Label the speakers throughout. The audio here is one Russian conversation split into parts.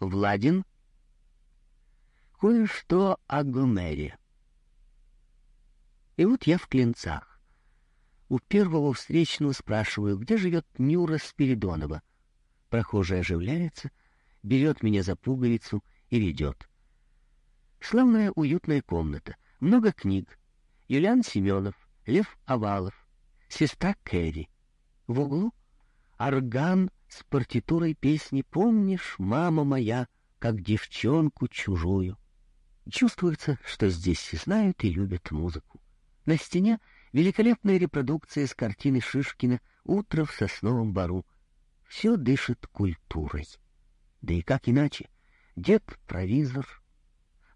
Speaker 1: Владин? Кое-что о Гомере. И вот я в клинцах. У первого встречного спрашиваю, где живет Нюра Спиридонова. Прохожий оживляется, берет меня за пуговицу и ведет. Славная уютная комната, много книг. Юлиан Семенов, Лев Овалов, сестра Кэрри. В углу орган с партитурой песни «Помнишь, мама моя, как девчонку чужую». Чувствуется, что здесь знают и любят музыку. На стене великолепная репродукция с картины Шишкина «Утро в сосновом бару». Все дышит культурой. Да и как иначе? Дед — провизор,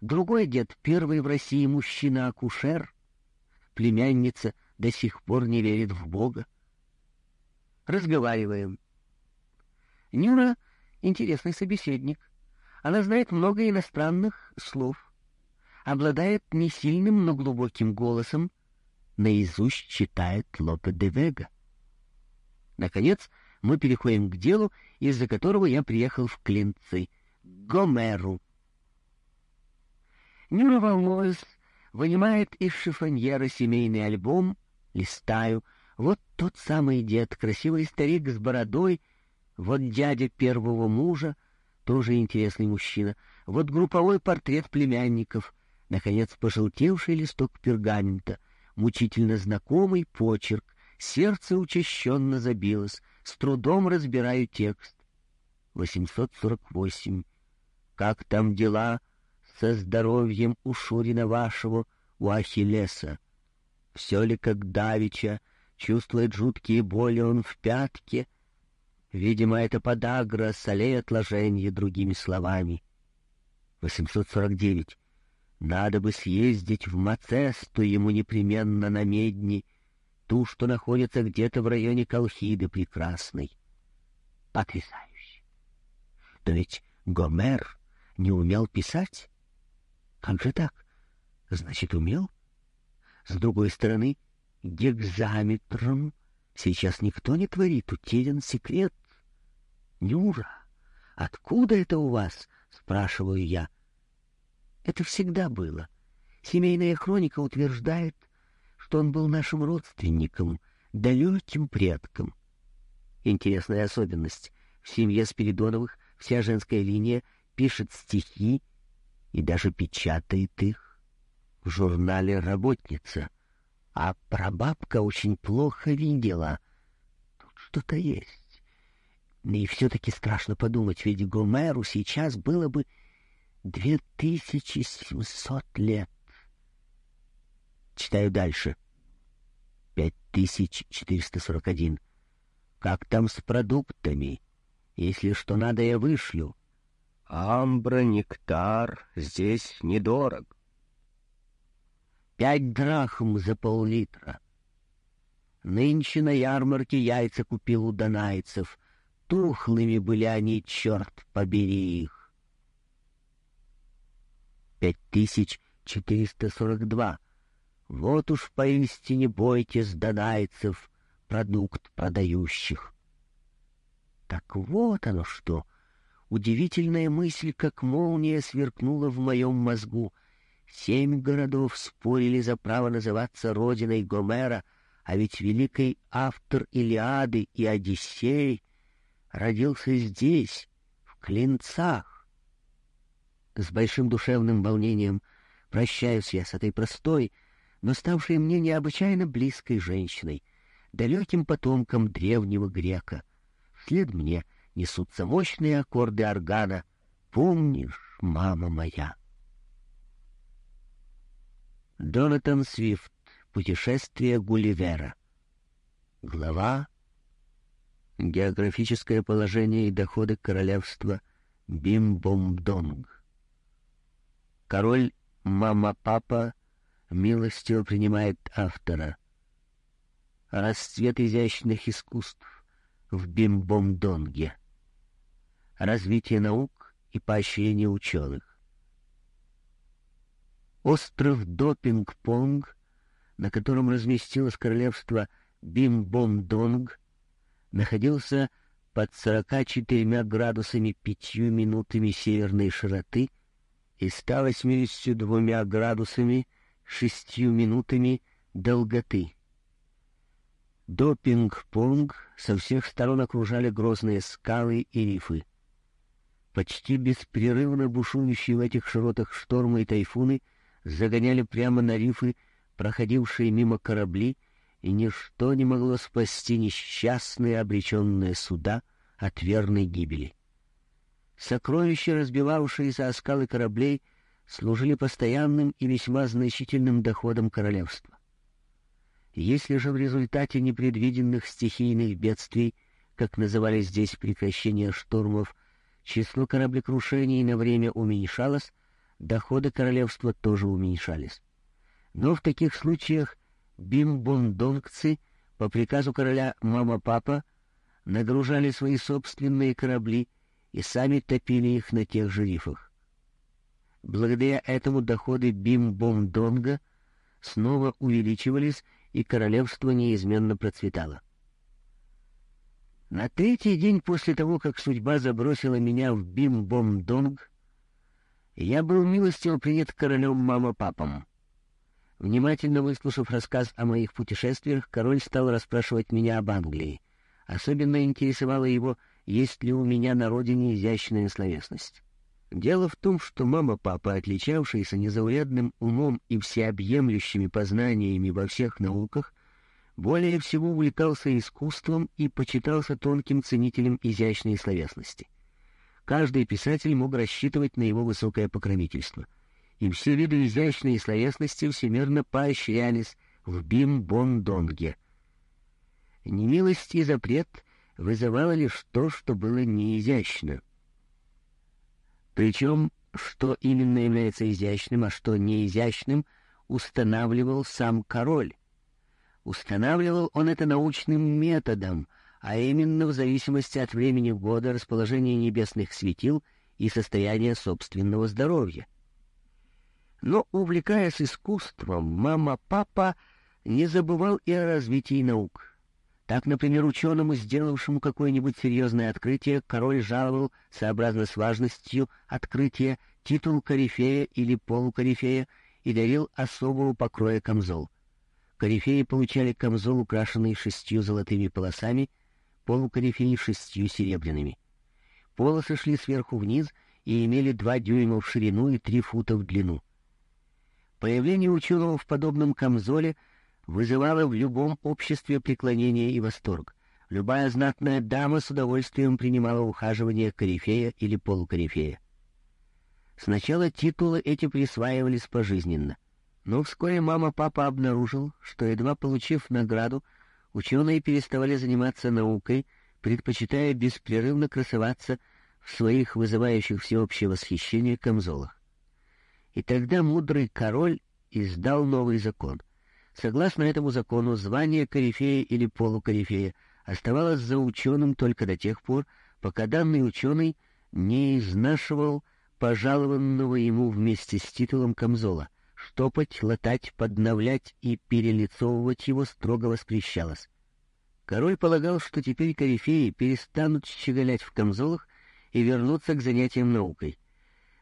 Speaker 1: другой дед — первый в России мужчина-акушер, племянница до сих пор не верит в Бога. Разговариваем. Нюра — интересный собеседник. Она знает много иностранных слов, обладает не сильным, но глубоким голосом, наизусть читает Лопе де Вега. Наконец, мы переходим к делу, из-за которого я приехал в Клинцы, Гомеру. Нюра, волнуясь, вынимает из шифоньера семейный альбом, листаю. Вот тот самый дед, красивый старик с бородой — вот дядя первого мужа, тоже интересный мужчина. Вот групповой портрет племянников. Наконец, пожелтевший листок пергамента. Мучительно знакомый почерк. Сердце учащенно забилось. С трудом разбираю текст. 848. Как там дела со здоровьем у Шурина вашего, у Ахиллеса? Все ли как давеча, чувствует жуткие боли он в пятке — Видимо, это подагра, солей отложенье, другими словами. 849. Надо бы съездить в Мацесту ему непременно на медни, ту, что находится где-то в районе Колхиды прекрасной. Потрясающе! Но ведь Гомер не умел писать. Как же так? Значит, умел? С другой стороны, гекзаметром сейчас никто не творит, утерян секрет. Нюра, откуда это у вас? спрашиваю я. Это всегда было. Семейная хроника утверждает, что он был нашим родственником, далеким предком. Интересная особенность. В семье Спиридоновых вся женская линия пишет стихи и даже печатает их в журнале «Работница». А прабабка очень плохо видела. Тут что-то есть. И все-таки страшно подумать, ведь Гомеру сейчас было бы две тысячи семьсот лет. Читаю дальше. Пять тысяч четыреста сорок один. Как там с продуктами? Если что надо, я вышлю. Амбра, нектар, здесь недорог. Пять драхм за пол-литра. Нынче на ярмарке яйца купил у донайцев — Тухлыми были они, черт побери их. Пять тысяч четыреста сорок два. Вот уж поистине бойтесь донайцев, продукт продающих. Так вот оно что! Удивительная мысль, как молния, сверкнула в моем мозгу. Семь городов спорили за право называться родиной Гомера, а ведь великий автор Илиады и Одиссей — родился здесь, в Клинцах. С большим душевным волнением прощаюсь я с этой простой, но ставшей мне необычайно близкой женщиной, далеким потомком древнего грека. Вслед мне несутся мощные аккорды органа «Помнишь, мама моя?» Донатан Свифт. Путешествие Гулливера. Глава Географическое положение и доходы королевства Бим-Бом-Донг. Король Мама-Папа милостиво принимает автора. Расцвет изящных искусств в Бим-Бом-Донге. Развитие наук и поощрение ученых. Остров Допинг-Понг, на котором разместилось королевство Бим-Бом-Донг, находился под 44 градусами 5 минутами северной широты и 182 градусами 6 минутами долготы. До Пинг-Понг со всех сторон окружали грозные скалы и рифы. Почти беспрерывно бушующие в этих широтах штормы и тайфуны загоняли прямо на рифы проходившие мимо корабли, и ничто не могло спасти несчастные обреченные суда от верной гибели. Сокровища, разбивавшиеся о скалы кораблей, служили постоянным и весьма значительным доходом королевства. Если же в результате непредвиденных стихийных бедствий, как называли здесь прекращение штормов, число кораблекрушений на время уменьшалось, доходы королевства тоже уменьшались. Но в таких случаях бимбондонгцы по приказу короля Мама-Папа нагружали свои собственные корабли и сами топили их на тех же рифах. Благодаря этому доходы Бимбондонга снова увеличивались и королевство неизменно процветало. На третий день после того, как судьба забросила меня в Бим-Бом-Донг, я был милостиво принят королем мама-папом. Внимательно выслушав рассказ о моих путешествиях, король стал расспрашивать меня об Англии. Особенно интересовало его, есть ли у меня на родине изящная словесность. Дело в том, что мама-папа, отличавшиеся незаурядным умом и всеобъемлющими познаниями во всех науках, более всего увлекался искусством и почитался тонким ценителем изящной словесности. Каждый писатель мог рассчитывать на его высокое покровительство, и все виды изящной словесности всемирно поощрялись в Бим-Бон-Донге. Немилость и запрет вызывало лишь то, что было неизящно — причем, что именно является изящным, а что неизящным, устанавливал сам король. Устанавливал он это научным методом, а именно в зависимости от времени года, расположения небесных светил и состояния собственного здоровья. Но, увлекаясь искусством, мама-папа не забывал и о развитии наук — так, например, ученому, сделавшему какое-нибудь серьезное открытие, король жаловал, сообразно с важностью открытия, титул корифея или полукорифея и дарил особого покроя камзол. Корифеи получали камзол, украшенный шестью золотыми полосами, полукорифеи — шестью серебряными. Полосы шли сверху вниз и имели два дюйма в ширину и три фута в длину. Появление ученого в подобном камзоле — вызывало в любом обществе преклонение и восторг. Любая знатная дама с удовольствием принимала ухаживание корифея или полукорифея. Сначала титулы эти присваивались пожизненно, но вскоре мама-папа обнаружил, что, едва получив награду, ученые переставали заниматься наукой, предпочитая беспрерывно красоваться в своих вызывающих всеобщее восхищение камзолах. И тогда мудрый король издал новый закон — Согласно этому закону, звание корифея или полукорифея оставалось за ученым только до тех пор, пока данный ученый не изнашивал пожалованного ему вместе с титулом камзола. Штопать, латать, подновлять и перелицовывать его строго воспрещалось. Король полагал, что теперь корифеи перестанут щеголять в камзолах и вернутся к занятиям наукой.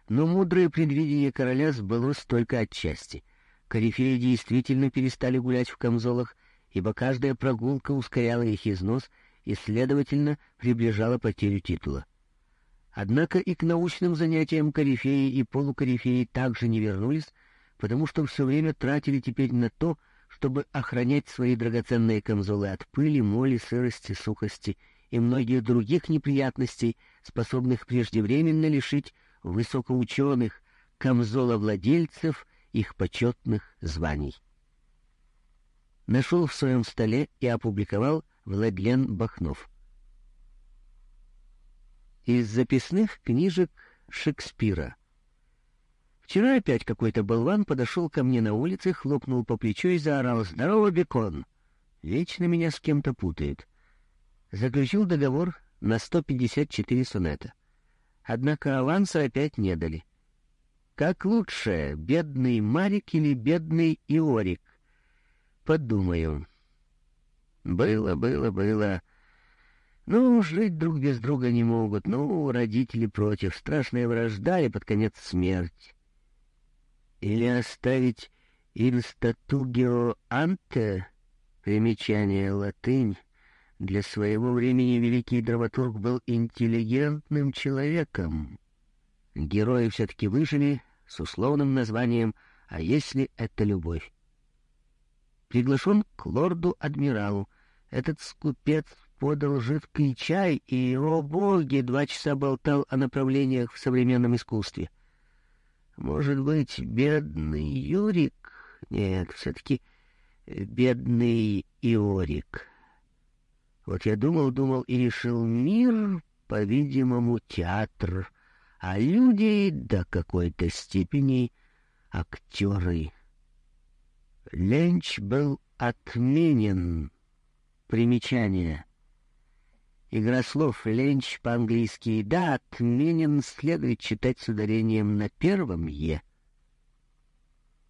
Speaker 1: Но мудрое предвидение короля сбылось только отчасти — Корифеи действительно перестали гулять в камзолах, ибо каждая прогулка ускоряла их износ и, следовательно, приближала потерю титула. Однако и к научным занятиям корифеи и полукорифеи также не вернулись, потому что все время тратили теперь на то, чтобы охранять свои драгоценные камзолы от пыли, моли, сырости, сухости и многих других неприятностей, способных преждевременно лишить высокоученых камзоловладельцев их почетных званий. Нашел в своем столе и опубликовал Владлен Бахнов. Из записных книжек Шекспира. Вчера опять какой-то болван подошел ко мне на улице, хлопнул по плечу и заорал «Здорово, Бекон!» Вечно меня с кем-то путает. Заключил договор на 154 сонета. Однако аванса опять не дали. Как лучше, бедный Марик или бедный Иорик? Подумаю. Было, было, было. Ну, жить друг без друга не могут. Ну, родители против, страшная вражда и под конец смерть. Или оставить инстатугио анте, примечание латынь, для своего времени великий драматург был интеллигентным человеком. Герои все-таки выжили с условным названием «А если это любовь?». Приглашен к лорду-адмиралу. Этот скупец подал жидкий чай и, о боги, два часа болтал о направлениях в современном искусстве. Может быть, бедный Юрик? Нет, все-таки бедный Иорик. Вот я думал, думал и решил, мир, по-видимому, театр, а люди до какой-то степени актеры. Ленч был отменен. Примечание. Игра слов «ленч» по-английски «да» отменен следует читать с ударением на первом «е».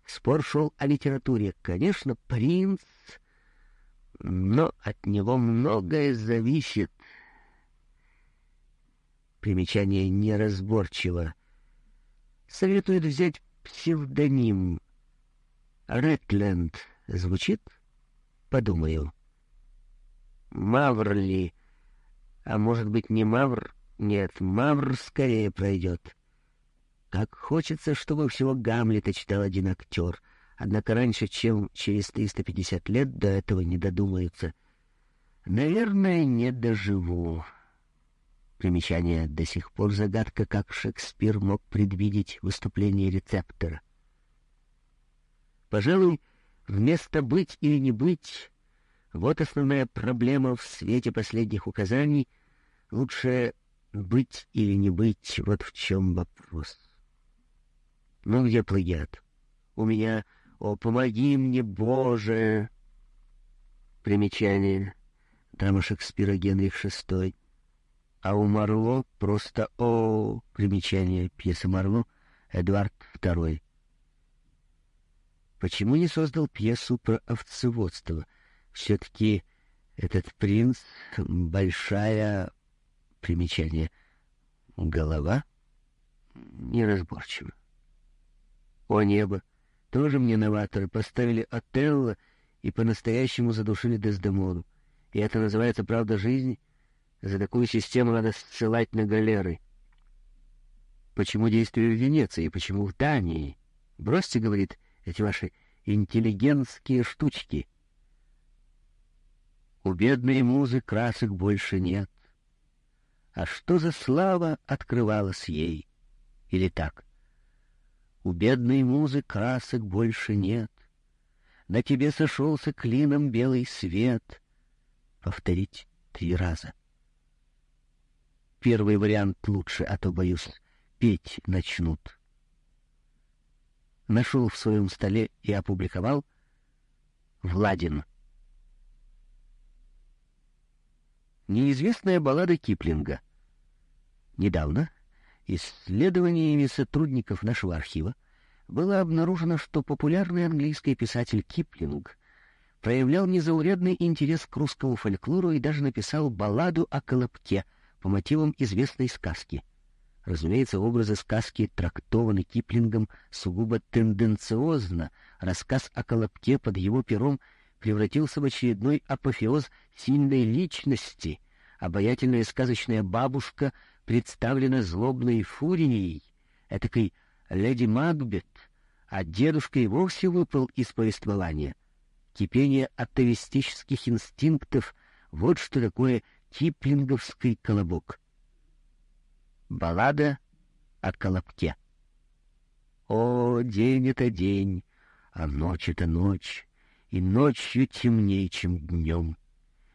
Speaker 1: Спор шел о литературе. Конечно, принц но от него многое зависит. Примечание неразборчиво. Советует взять псевдоним. Ретленд звучит? Подумаю. Маврли. А может быть, не Мавр? Нет, Мавр скорее пройдет. Как хочется, чтобы всего Гамлета читал один актер — Однако раньше, чем через 350 лет, до этого не додумаются. Наверное, не доживу. Примечание до сих пор загадка, как Шекспир мог предвидеть выступление рецептора. Пожалуй, вместо «быть» или «не быть» — вот основная проблема в свете последних указаний. Лучше «быть» или «не быть» — вот в чем вопрос. Ну, где плагиат? У меня «О, помоги мне, Боже!» Примечание. Драма Шекспира Генрих VI. А у Марло просто «О!» Примечание. Пьеса Марло Эдуард II. Почему не создал пьесу про овцеводство? Все-таки этот принц — большая... Примечание. Голова? Неразборчиво. О небо! Тоже мне новаторы поставили Отелло и по-настоящему задушили Дездемону. И это называется правда жизни? За такую систему надо ссылать на галеры. Почему действую в Венеции, почему в Дании? Бросьте, говорит, эти ваши интеллигентские штучки. У бедной музы красок больше нет. А что за слава открывалась ей? Или так — у бедной музы красок больше нет. На тебе сошелся клином белый свет. Повторить три раза. Первый вариант лучше, а то, боюсь, петь начнут. Нашел в своем столе и опубликовал Владин. Неизвестная баллада Киплинга. Недавно Исследованиями сотрудников нашего архива было обнаружено, что популярный английский писатель Киплинг проявлял незаурядный интерес к русскому фольклору и даже написал балладу о Колобке по мотивам известной сказки. Разумеется, образы сказки трактованы Киплингом сугубо тенденциозно. Рассказ о Колобке под его пером превратился в очередной апофеоз сильной личности. Обаятельная сказочная бабушка — представлена злобной фурией, этакой леди Макбет, а дедушка и вовсе выпал из повествования. Кипение атовистических инстинктов — вот что такое киплинговский колобок. Баллада о колобке. О, день — это день, а ночь — это ночь, и ночью темнее, чем днем,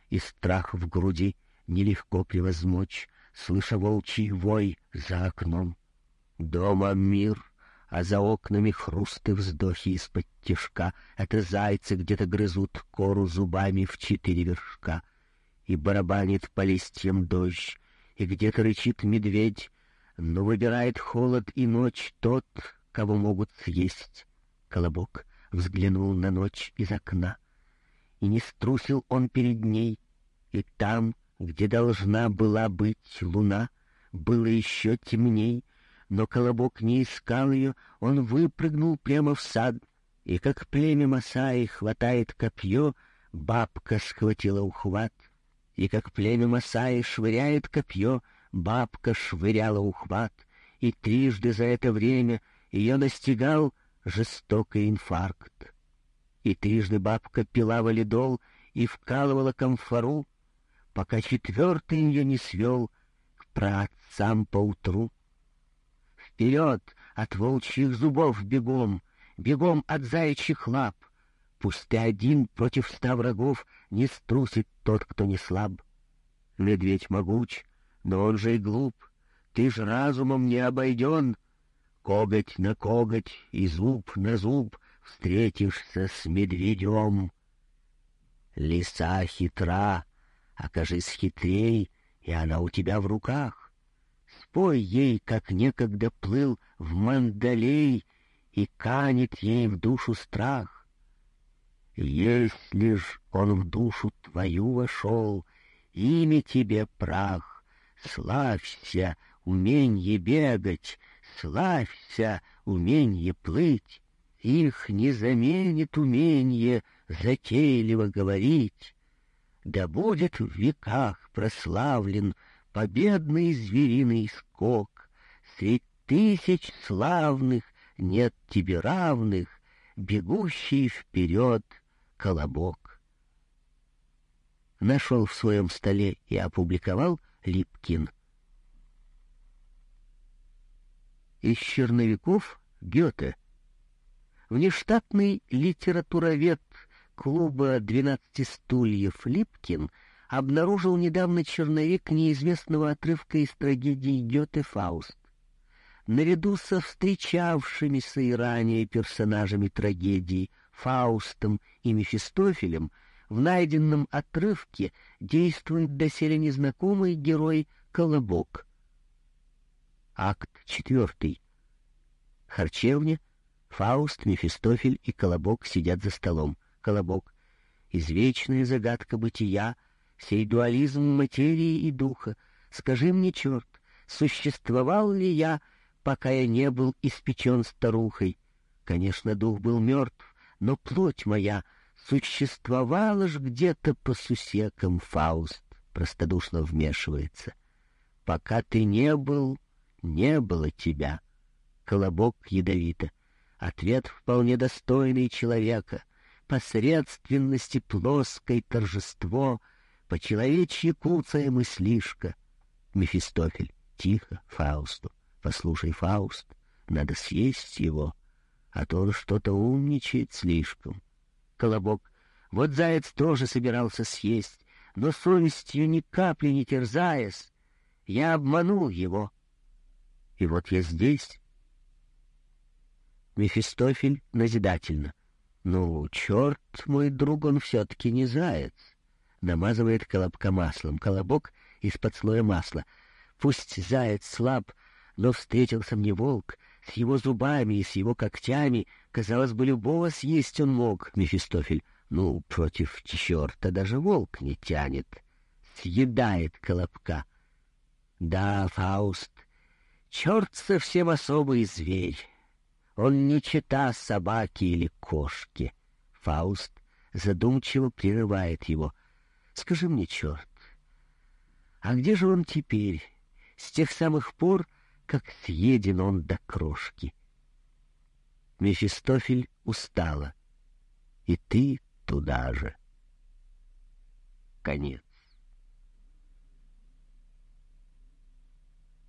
Speaker 1: и страх в груди нелегко превозмочь, слыша волчий вой за окном. Дома мир, а за окнами хрусты вздохи из-под тишка. Это зайцы где-то грызут кору зубами в четыре вершка. И барабанит по листьям дождь, и где-то рычит медведь, но выбирает холод и ночь тот, кого могут съесть. Колобок взглянул на ночь из окна, и не струсил он перед ней, и там, Где должна была быть луна, было еще темней, но Колобок не искал ее, он выпрыгнул прямо в сад, и как племя Масаи хватает копье, бабка схватила ухват, и как племя Масаи швыряет копье, бабка швыряла ухват, и трижды за это время ее настигал жестокий инфаркт. И трижды бабка пила валидол и вкалывала комфору, пока четвертый ее не свел к праотцам поутру. Вперед от волчьих зубов бегом, бегом от заячьих лап. Пусть ты один против ста врагов не струсит тот, кто не слаб. Медведь могуч, но он же и глуп. Ты ж разумом не обойден. Коготь на коготь и зуб на зуб встретишься с медведем. Лиса хитра, окажись хитрей, и она у тебя в руках. Спой ей, как некогда плыл в Мандалей, и канет ей в душу страх. Если ж он в душу твою вошел, имя тебе прах, славься, уменье бегать, славься, уменье плыть, их не заменит уменье затейливо говорить. Да будет в веках прославлен победный звериный скок. Средь тысяч славных нет тебе равных, бегущий вперед колобок. Нашел в своем столе и опубликовал Липкин. Из черновиков Гёте. Внештатный литературовед клуба «Двенадцати стульев» Липкин — обнаружил недавно черновик неизвестного отрывка из трагедии Гёте «Фауст». Наряду со встречавшимися и ранее персонажами трагедии Фаустом и Мефистофелем в найденном отрывке действует доселе незнакомый герой Колобок. Акт четвертый. Харчевня, Фауст, Мефистофель и Колобок сидят за столом. Колобок. Извечная загадка бытия — сей дуализм материи и духа. Скажи мне, черт, существовал ли я, пока я не был испечен старухой? Конечно, дух был мертв, но плоть моя существовала ж где-то по сусекам, Фауст простодушно вмешивается. Пока ты не был, не было тебя. Колобок ядовито. Ответ вполне достойный человека. Посредственности плоской торжество — по-человечьи куцая мыслишка. Мефистофель, тихо, Фаусту. Послушай, Фауст, надо съесть его, а то он что-то умничает слишком. Колобок, вот заяц тоже собирался съесть, но совестью ни капли не терзаясь, я обманул его. И вот я здесь. Мефистофель назидательно. Ну, черт мой друг, он все-таки не заяц намазывает колобка маслом. Колобок из-под слоя масла. Пусть заяц слаб, но встретился мне волк. С его зубами и с его когтями, казалось бы, любого съесть он мог, Мефистофель. Ну, против черта даже волк не тянет. Съедает колобка. Да, Фауст, черт совсем особый зверь. Он не чита собаки или кошки. Фауст задумчиво прерывает его — Скажи мне, черт, а где же он теперь, с тех самых пор, как съеден он до крошки? Мефистофель устала, и ты туда же. Конец.